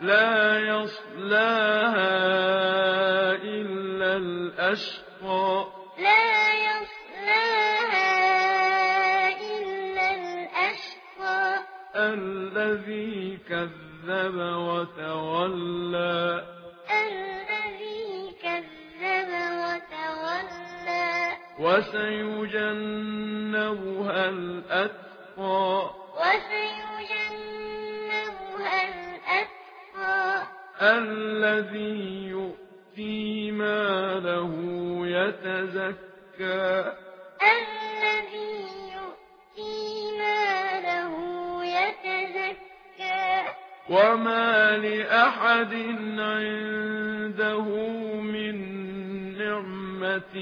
لا يصلها إلا الأشقى. لا يصلها إلا الأشقى. الذي كذب وتولى. الذي كذب وتولى. وسيجنبها الأتقى. وسيجنبها الذي يؤتي ما له يتزكى. الذي يؤتي ما له يتزكى. وما لأحد عنده من نعمة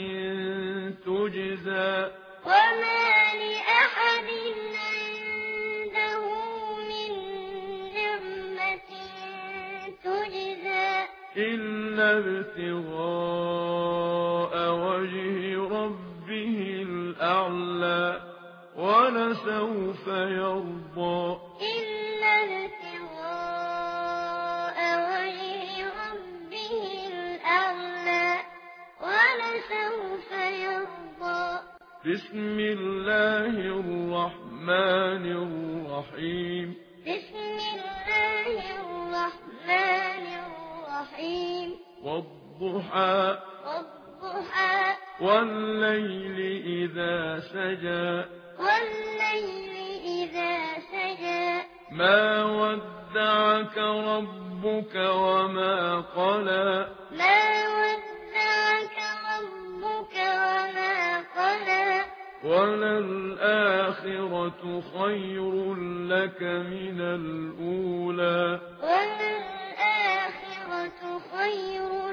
تجزى. وما لأحد ابتغاء وجه ربه الأعلى ولسوف يرضى. إلا ابتغاء وجه ربه الأعلى ولسوف يرضى. بسم الله الرحمن الرحيم. بسم الله الرحمن والضحى. والليل إذا سجى. والليل إذا سجى. ما ودعك ربك وما قلى. ما ودعك ربك وما قلى. وللآخرة خير لك من الأولى. وللآخرة خير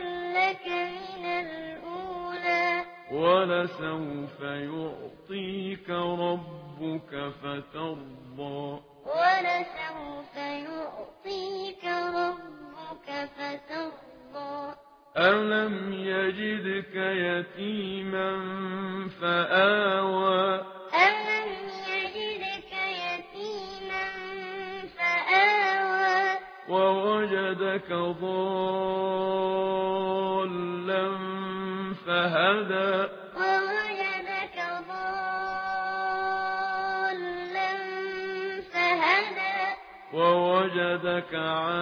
من الأولى. ولسوف يعطيك ربك فترضى. ولسوف يعطيك ربك فترضى. ألم يجدك يتيما فآوى. وجدك ضالا فهدى. ووجدك ضالا فهدى. ووجدك عائلا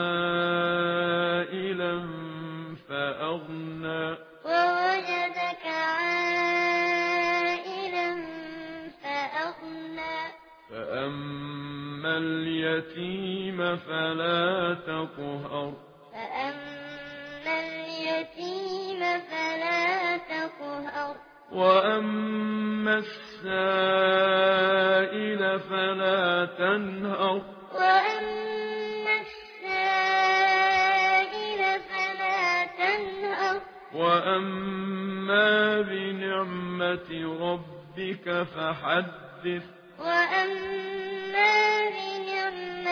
فأغنى. ووجدك اليتيم فلا تقهر فأما اليتيم فلا تقهر وأما السائل فلا تنهر وأما وأما بنعمة ربك فحدث وأما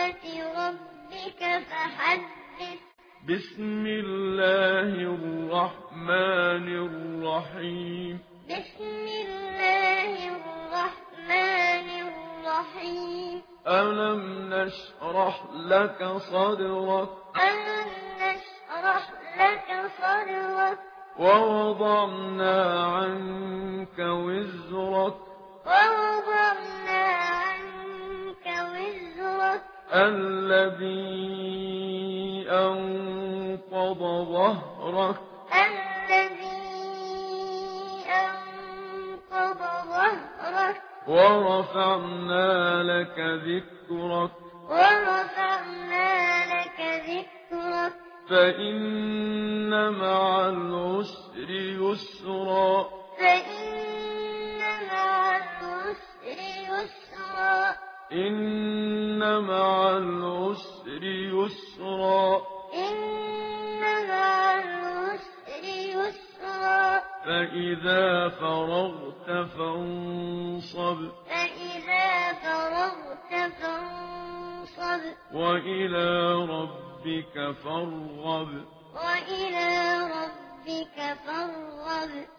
ربك فحدث بسم الله الرحمن الرحيم بسم الله الرحمن الرحيم ألم نشرح لك صدرك ألم نشرح لك صدرك ووضعنا عنك وزرك ووضعنا الذي أنقض ظهرك. ورفعنا لك ذكرك. ورفعنا لك ذكرك. فإن مع العسر يسرا. فإن مع العسر يسرا. فإذا فرغت فانصب فإذا فرغت فانصب وإلى ربك فارغب وإلى ربك فارغب